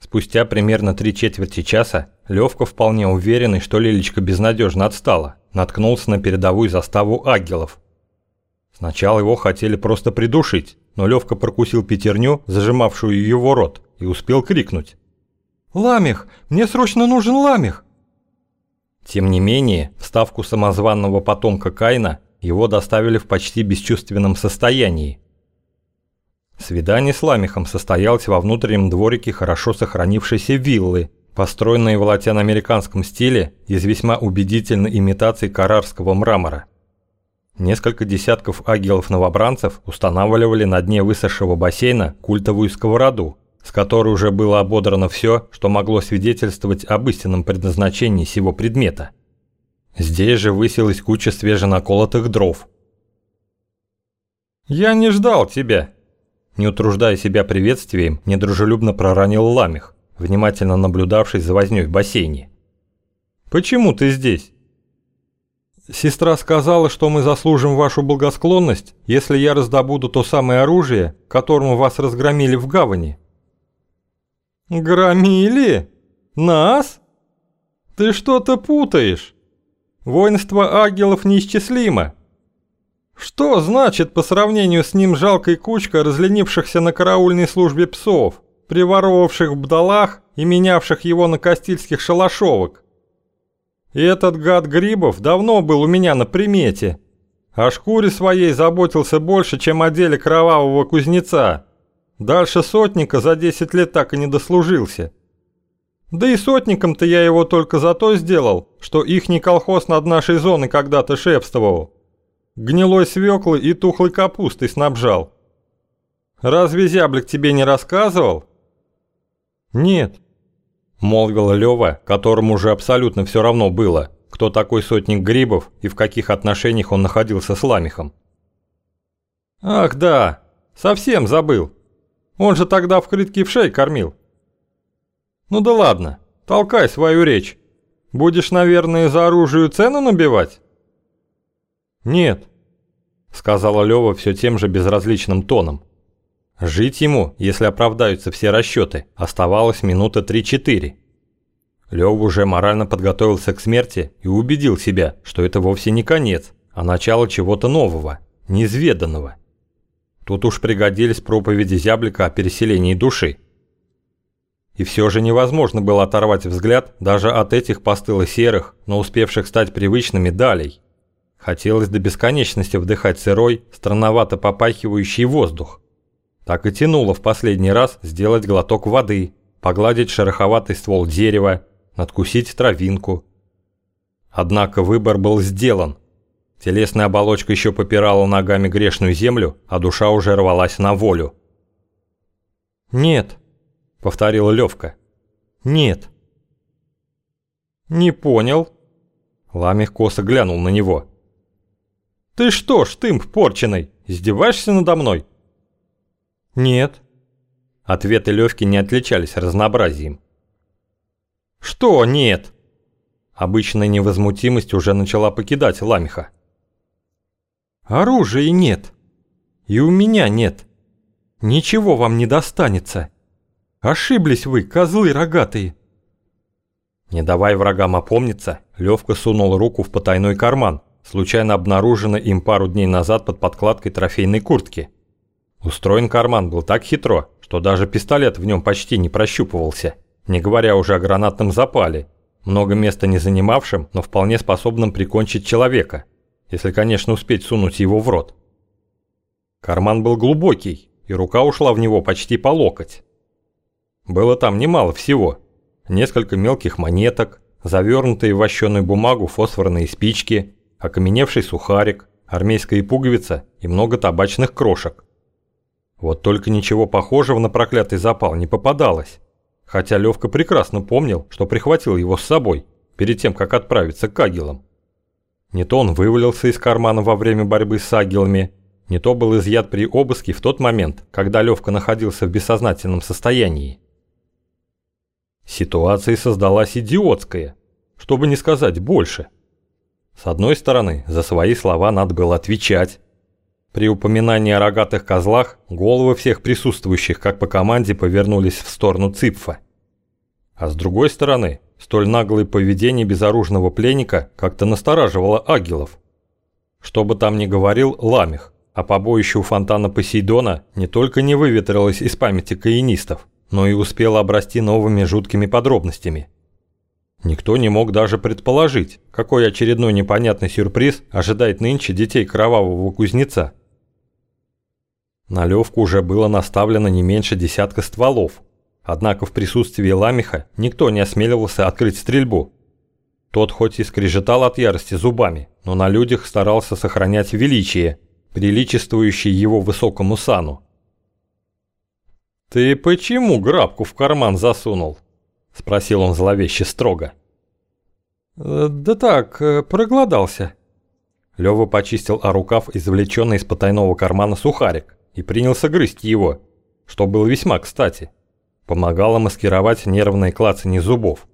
Спустя примерно три четверти часа Левка, вполне уверенный, что Лилечка безнадежно отстала, наткнулся на передовую заставу агелов. Сначала его хотели просто придушить, но Левка прокусил пятерню, зажимавшую его рот, и успел крикнуть. «Ламех! Мне срочно нужен ламех!» Тем не менее, в ставку самозванного потомка Каина его доставили в почти бесчувственном состоянии. Свидание с Ламехом состоялось во внутреннем дворике хорошо сохранившейся виллы, построенной в латиноамериканском стиле из весьма убедительной имитации карарского мрамора. Несколько десятков агелов-новобранцев устанавливали на дне высохшего бассейна культовую сковороду, с которой уже было ободрано все, что могло свидетельствовать об истинном предназначении сего предмета. Здесь же высилась куча свеженаколотых дров. «Я не ждал тебя!» Не утруждая себя приветствием, недружелюбно проронил Ламих, внимательно наблюдавший за вознёй в бассейне. «Почему ты здесь?» Сестра сказала, что мы заслужим вашу благосклонность, если я раздобуду то самое оружие, которому вас разгромили в гавани. Громили? Нас? Ты что-то путаешь. Воинство агелов неисчислимо. Что значит по сравнению с ним жалкой кучка разленившихся на караульной службе псов, приворовавших в бдалах и менявших его на кастильских шалашовок? И этот гад Грибов давно был у меня на примете. О шкуре своей заботился больше, чем о деле кровавого кузнеца. Дальше сотника за 10 лет так и не дослужился. Да и сотником-то я его только за то сделал, что ихний колхоз над нашей зоной когда-то шефствовал. Гнилой свеклы и тухлой капустой снабжал. Разве зяблик тебе не рассказывал? Нет. Молвила Лёва, которому уже абсолютно все равно было, кто такой сотник Грибов и в каких отношениях он находился с Ламихом. «Ах да, совсем забыл. Он же тогда в крытке в шей кормил». «Ну да ладно, толкай свою речь. Будешь, наверное, за оружие цену набивать?» «Нет», — сказала Лёва все тем же безразличным тоном. Жить ему, если оправдаются все расчеты, оставалось минута 3-4. Лёв уже морально подготовился к смерти и убедил себя, что это вовсе не конец, а начало чего-то нового, неизведанного. Тут уж пригодились проповеди зяблика о переселении души. И все же невозможно было оторвать взгляд даже от этих постыло-серых, но успевших стать привычными далей. Хотелось до бесконечности вдыхать сырой, странновато попахивающий воздух. Так и тянуло в последний раз сделать глоток воды, погладить шероховатый ствол дерева, надкусить травинку. Однако выбор был сделан. Телесная оболочка еще попирала ногами грешную землю, а душа уже рвалась на волю. «Нет», — повторила Левка. «Нет». «Не понял». Ламих косо глянул на него. «Ты что ж, тымп порченый, издеваешься надо мной?» «Нет». Ответы Левки не отличались разнообразием. «Что нет?» Обычная невозмутимость уже начала покидать Ламиха. «Оружия нет. И у меня нет. Ничего вам не достанется. Ошиблись вы, козлы рогатые». Не давая врагам опомниться, Левка сунул руку в потайной карман, случайно обнаруженный им пару дней назад под подкладкой трофейной куртки. Устроен карман был так хитро, что даже пистолет в нем почти не прощупывался, не говоря уже о гранатном запале, много места не занимавшем, но вполне способном прикончить человека, если, конечно, успеть сунуть его в рот. Карман был глубокий, и рука ушла в него почти по локоть. Было там немало всего. Несколько мелких монеток, завернутые в вощеную бумагу фосфорные спички, окаменевший сухарик, армейская пуговица и много табачных крошек. Вот только ничего похожего на проклятый запал не попадалось. Хотя Левка прекрасно помнил, что прихватил его с собой, перед тем, как отправиться к агилам. Не то он вывалился из кармана во время борьбы с агилами, не то был изъят при обыске в тот момент, когда Левка находился в бессознательном состоянии. Ситуация создалась идиотская, чтобы не сказать больше. С одной стороны, за свои слова надо было отвечать, при упоминании о рогатых козлах головы всех присутствующих, как по команде, повернулись в сторону Ципфа. А с другой стороны, столь наглое поведение безоружного пленника как-то настораживало агилов. Что бы там ни говорил Ламих, а побоище у фонтана Посейдона не только не выветрилось из памяти каинистов, но и успело обрасти новыми жуткими подробностями. Никто не мог даже предположить, какой очередной непонятный сюрприз ожидает нынче детей кровавого кузнеца. На Левку уже было наставлено не меньше десятка стволов, однако в присутствии Ламиха никто не осмеливался открыть стрельбу. Тот хоть и скрежетал от ярости зубами, но на людях старался сохранять величие – приличествующий его высокому сану. «Ты почему грабку в карман засунул?» – спросил он зловеще строго. «Э, «Да так, э, проголодался». Лёва почистил о рукав извлеченный из потайного кармана сухарик и принялся грызть его, что было весьма кстати. Помогало маскировать нервные клацанье зубов.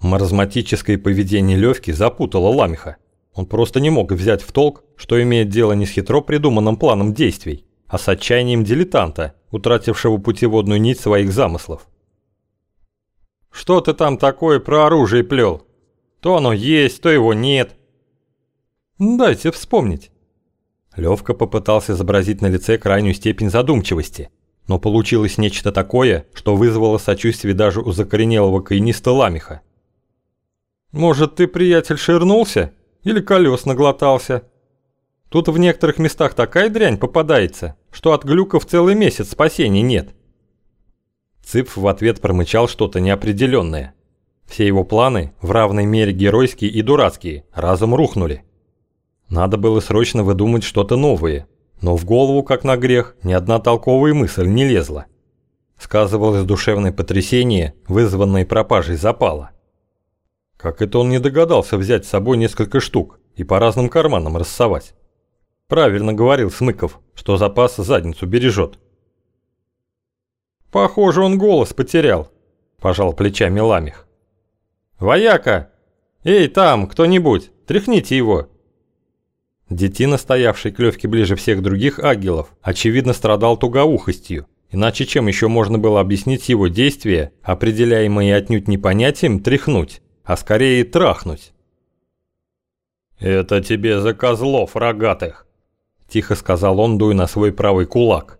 Маразматическое поведение Лёвки запутало Ламиха. Он просто не мог взять в толк, что имеет дело не с хитро придуманным планом действий, а с отчаянием дилетанта, утратившего путеводную нить своих замыслов. «Что ты там такое про оружие плел? То оно есть, то его нет». «Дайте вспомнить». Левка попытался изобразить на лице крайнюю степень задумчивости, но получилось нечто такое, что вызвало сочувствие даже у закоренелого каиниста Ламиха. «Может, ты, приятель, ширнулся?» Или колес наглотался. Тут в некоторых местах такая дрянь попадается, что от глюков целый месяц спасений нет. Цып в ответ промычал что-то неопределенное. Все его планы, в равной мере геройские и дурацкие, разом рухнули. Надо было срочно выдумать что-то новое, но в голову, как на грех, ни одна толковая мысль не лезла. Сказывалось душевное потрясение, вызванное пропажей запала. Как это он не догадался взять с собой несколько штук и по разным карманам рассовать? Правильно говорил Смыков, что запас задницу бережет. Похоже, он голос потерял, пожал плечами Ламих. Вояка! Эй, там, кто-нибудь, тряхните его. Детина, стоявший к Левке ближе всех других агилов, очевидно страдал тугоухостью, иначе чем еще можно было объяснить его действия, определяемые отнюдь не понятием «тряхнуть», а скорее трахнуть. «Это тебе за козлов рогатых», – тихо сказал он, дуя на свой правый кулак.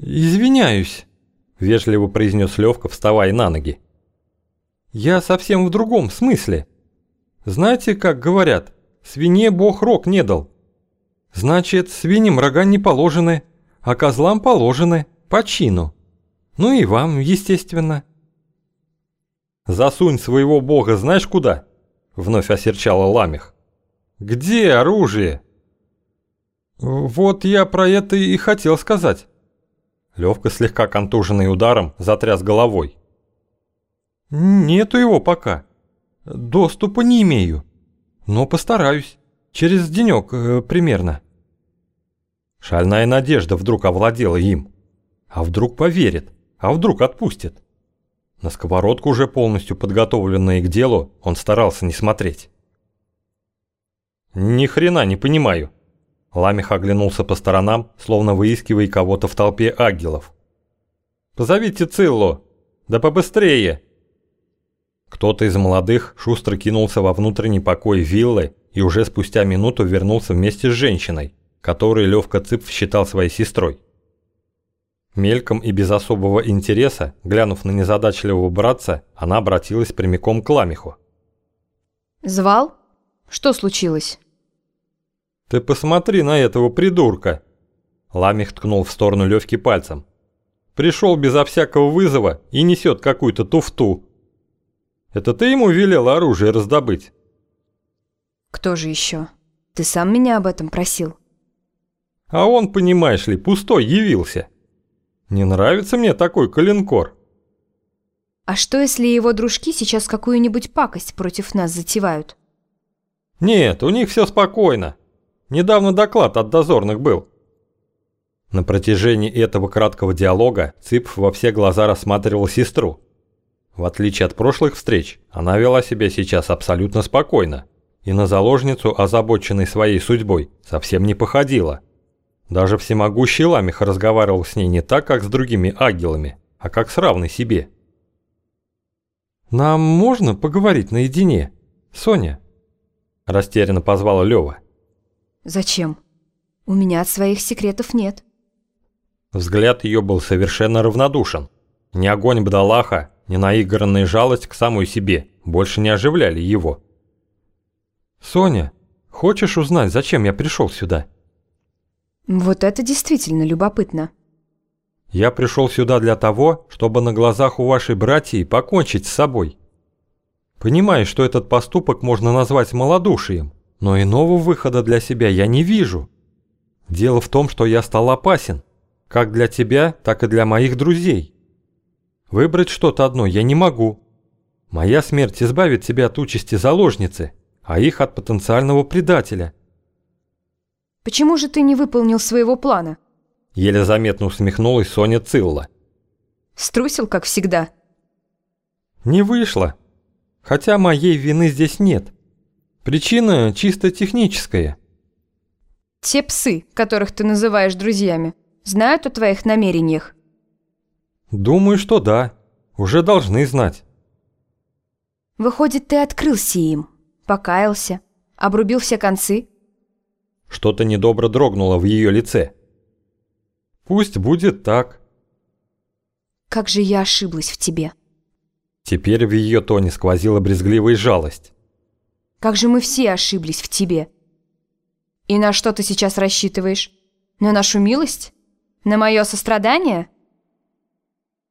«Извиняюсь», – вежливо произнес Левка, вставая на ноги. «Я совсем в другом смысле. Знаете, как говорят, свинье бог рог не дал. Значит, свиньям рога не положены, а козлам положены, по чину. Ну и вам, естественно». «Засунь своего бога знаешь куда?» – вновь осерчала Ламих. «Где оружие?» «Вот я про это и хотел сказать». Левка, слегка контуженный ударом, затряс головой. «Нету его пока. Доступа не имею. Но постараюсь. Через денек э, примерно». Шальная надежда вдруг овладела им. А вдруг поверит? А вдруг отпустит? На сковородку, уже полностью подготовленные к делу, он старался не смотреть. «Ни хрена не понимаю». Ламих оглянулся по сторонам, словно выискивая кого-то в толпе агелов. «Позовите Циллу! Да побыстрее!» Кто-то из молодых шустро кинулся во внутренний покой виллы и уже спустя минуту вернулся вместе с женщиной, которую Левка Цып считал своей сестрой. Мельком и без особого интереса, глянув на незадачливого братца, она обратилась прямиком к Ламиху. «Звал? Что случилось?» «Ты посмотри на этого придурка!» Ламих ткнул в сторону Левки пальцем. «Пришел безо всякого вызова и несет какую-то туфту. Это ты ему велел оружие раздобыть?» «Кто же еще? Ты сам меня об этом просил?» «А он, понимаешь ли, пустой явился». Не нравится мне такой калинкор. А что, если его дружки сейчас какую-нибудь пакость против нас затевают? Нет, у них все спокойно. Недавно доклад от дозорных был. На протяжении этого краткого диалога Цып во все глаза рассматривал сестру. В отличие от прошлых встреч, она вела себя сейчас абсолютно спокойно и на заложницу, озабоченной своей судьбой, совсем не походила. Даже всемогущий Ламих разговаривал с ней не так, как с другими агилами, а как с равной себе. «Нам можно поговорить наедине, Соня?» Растерянно позвала Лёва. Зачем? У меня от своих секретов нет. Взгляд ее был совершенно равнодушен. Ни огонь Бдалаха, ни наигранная жалость к самой себе больше не оживляли его. «Соня, хочешь узнать, зачем я пришел сюда?» Вот это действительно любопытно. Я пришел сюда для того, чтобы на глазах у вашей братьи покончить с собой. Понимаю, что этот поступок можно назвать малодушием, но иного выхода для себя я не вижу. Дело в том, что я стал опасен, как для тебя, так и для моих друзей. Выбрать что-то одно я не могу. Моя смерть избавит тебя от участи заложницы, а их от потенциального предателя. Почему же ты не выполнил своего плана? Еле заметно усмехнулась Соня Цилла. Струсил, как всегда. Не вышло. Хотя моей вины здесь нет. Причина чисто техническая. Те псы, которых ты называешь друзьями, знают о твоих намерениях? Думаю, что да. Уже должны знать. Выходит, ты открылся им, покаялся, обрубил все концы? Что-то недобро дрогнуло в ее лице. Пусть будет так. Как же я ошиблась в тебе. Теперь в ее тоне сквозила брезгливая жалость. Как же мы все ошиблись в тебе. И на что ты сейчас рассчитываешь? На нашу милость? На мое сострадание?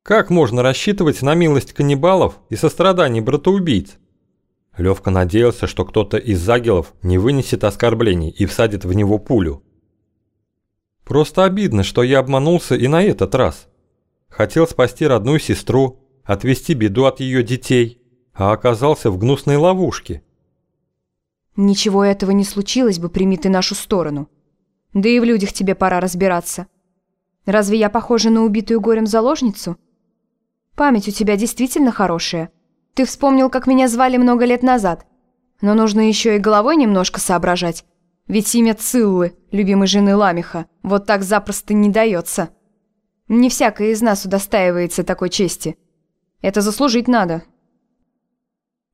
Как можно рассчитывать на милость каннибалов и сострадание братоубийц? Левка надеялся, что кто-то из загелов не вынесет оскорблений и всадит в него пулю. Просто обидно, что я обманулся и на этот раз. Хотел спасти родную сестру, отвести беду от ее детей, а оказался в гнусной ловушке. Ничего этого не случилось бы, прими ты нашу сторону. Да и в людях тебе пора разбираться. Разве я похожа на убитую горем заложницу? Память у тебя действительно хорошая. Ты вспомнил, как меня звали много лет назад. Но нужно еще и головой немножко соображать. Ведь имя Циллы, любимой жены Ламиха, вот так запросто не дается. Не всякая из нас удостаивается такой чести. Это заслужить надо.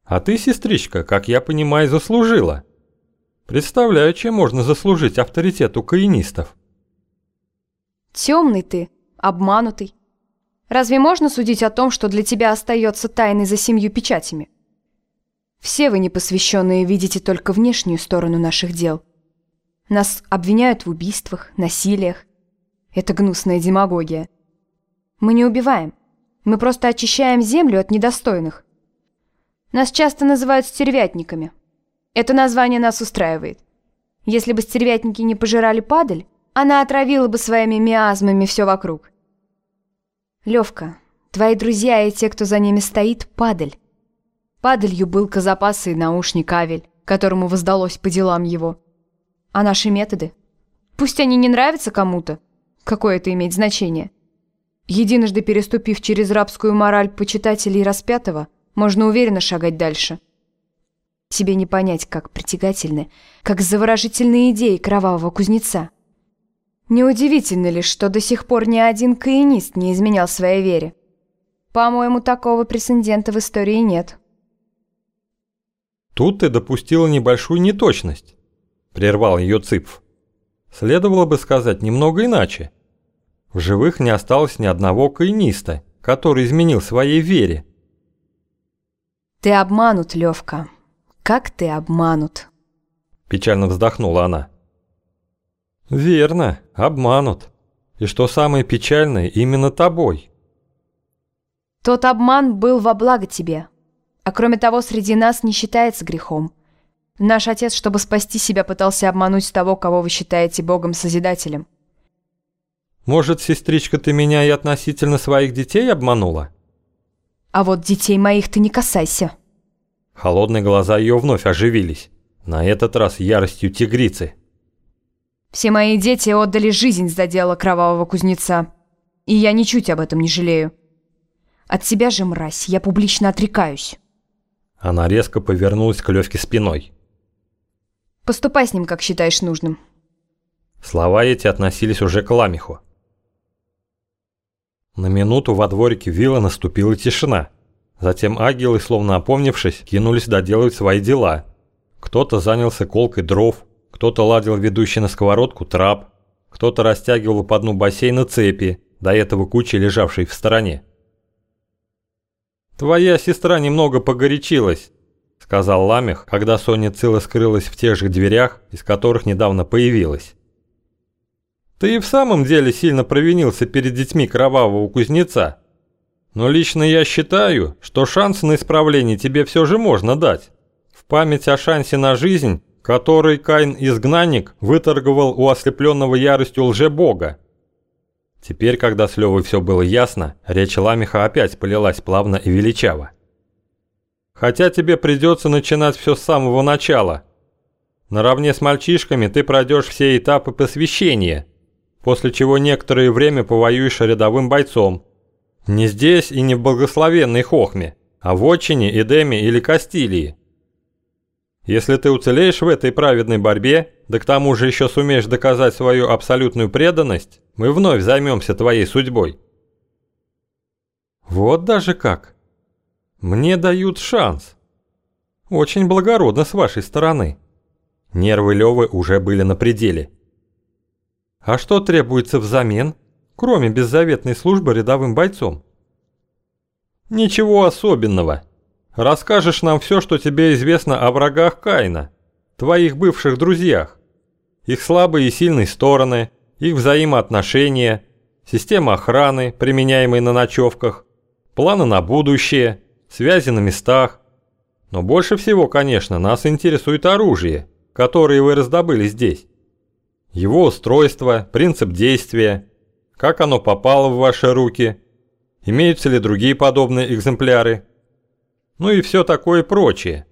А ты, сестричка, как я понимаю, заслужила. Представляю, чем можно заслужить авторитет у каинистов. Темный ты, обманутый. Разве можно судить о том, что для тебя остается тайной за семью печатями? Все вы непосвященные видите только внешнюю сторону наших дел. Нас обвиняют в убийствах, насилиях. Это гнусная демагогия. Мы не убиваем. Мы просто очищаем землю от недостойных. Нас часто называют стервятниками. Это название нас устраивает. Если бы стервятники не пожирали падаль, она отравила бы своими миазмами все вокруг. Левка, твои друзья и те, кто за ними стоит, падаль. Падалью был Козапас и наушник Авель, которому воздалось по делам его. А наши методы? Пусть они не нравятся кому-то, какое это имеет значение. Единожды переступив через рабскую мораль почитателей распятого, можно уверенно шагать дальше. Тебе не понять, как притягательны, как заворожительные идеи кровавого кузнеца. Неудивительно ли, что до сих пор ни один каинист не изменял своей вере? По-моему, такого прецедента в истории нет. Тут ты допустила небольшую неточность, прервал ее Цыпф. Следовало бы сказать немного иначе. В живых не осталось ни одного каиниста, который изменил своей вере. «Ты обманут, Левка. Как ты обманут?» Печально вздохнула она. «Верно, обманут. И что самое печальное, именно тобой». «Тот обман был во благо тебе. А кроме того, среди нас не считается грехом. Наш отец, чтобы спасти себя, пытался обмануть того, кого вы считаете Богом-Созидателем». «Может, сестричка, ты меня и относительно своих детей обманула?» А вот детей моих ты не касайся. Холодные глаза ее вновь оживились. На этот раз яростью тигрицы. Все мои дети отдали жизнь за дело кровавого кузнеца. И я ничуть об этом не жалею. От себя же, мразь, я публично отрекаюсь. Она резко повернулась к Левке спиной. Поступай с ним, как считаешь нужным. Слова эти относились уже к Ламиху. На минуту во дворике вилла наступила тишина. Затем агилы, словно опомнившись, кинулись доделать свои дела. Кто-то занялся колкой дров, кто-то ладил ведущий на сковородку трап, кто-то растягивал по дну бассейна цепи, до этого кучи лежавшей в стороне. «Твоя сестра немного погорячилась», — сказал Ламех, когда Соня Цила скрылась в тех же дверях, из которых недавно появилась. «Ты и в самом деле сильно провинился перед детьми кровавого кузнеца. Но лично я считаю, что шанс на исправление тебе все же можно дать. В память о шансе на жизнь, который Каин-изгнанник выторговал у ослепленного яростью лже-бога, Теперь, когда с Левой все было ясно, речь Ламиха опять полилась плавно и величаво. «Хотя тебе придется начинать все с самого начала. Наравне с мальчишками ты пройдешь все этапы посвящения, после чего некоторое время повоюешь рядовым бойцом. Не здесь и не в благословенной Хохме, а в Отчине, Эдеме или Кастилии. Если ты уцелеешь в этой праведной борьбе, да к тому же еще сумеешь доказать свою абсолютную преданность, мы вновь займемся твоей судьбой. Вот даже как. Мне дают шанс. Очень благородно с вашей стороны. Нервы Лёвы уже были на пределе. А что требуется взамен, кроме беззаветной службы рядовым бойцом? Ничего особенного. Расскажешь нам все, что тебе известно о врагах Каина, твоих бывших друзьях, их слабые и сильные стороны – их взаимоотношения, система охраны, применяемой на ночевках, планы на будущее, связи на местах. Но больше всего, конечно, нас интересует оружие, которое вы раздобыли здесь. Его устройство, принцип действия, как оно попало в ваши руки, имеются ли другие подобные экземпляры, ну и все такое прочее.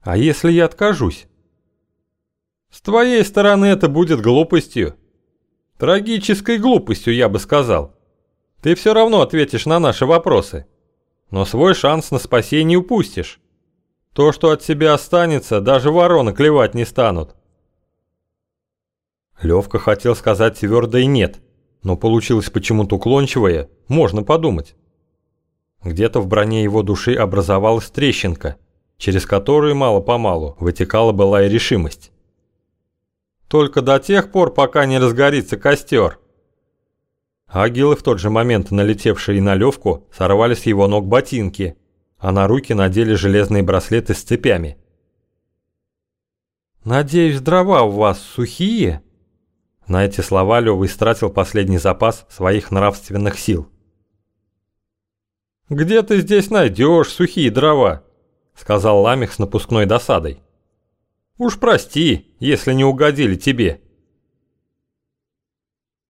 А если я откажусь? С твоей стороны это будет глупостью. Трагической глупостью, я бы сказал. Ты все равно ответишь на наши вопросы. Но свой шанс на спасение упустишь. То, что от себя останется, даже вороны клевать не станут. Левка хотел сказать твердо и нет, но получилось почему-то уклончивое, можно подумать. Где-то в броне его души образовалась трещинка, через которую мало-помалу вытекала былая решимость. Только до тех пор, пока не разгорится костер. Агилы в тот же момент, налетевшие на Левку, сорвали с его ног ботинки, а на руки надели железные браслеты с цепями. «Надеюсь, дрова у вас сухие?» На эти слова Лёва истратил последний запас своих нравственных сил. «Где ты здесь найдешь сухие дрова?» сказал Ламих с напускной досадой. Уж прости, если не угодили тебе.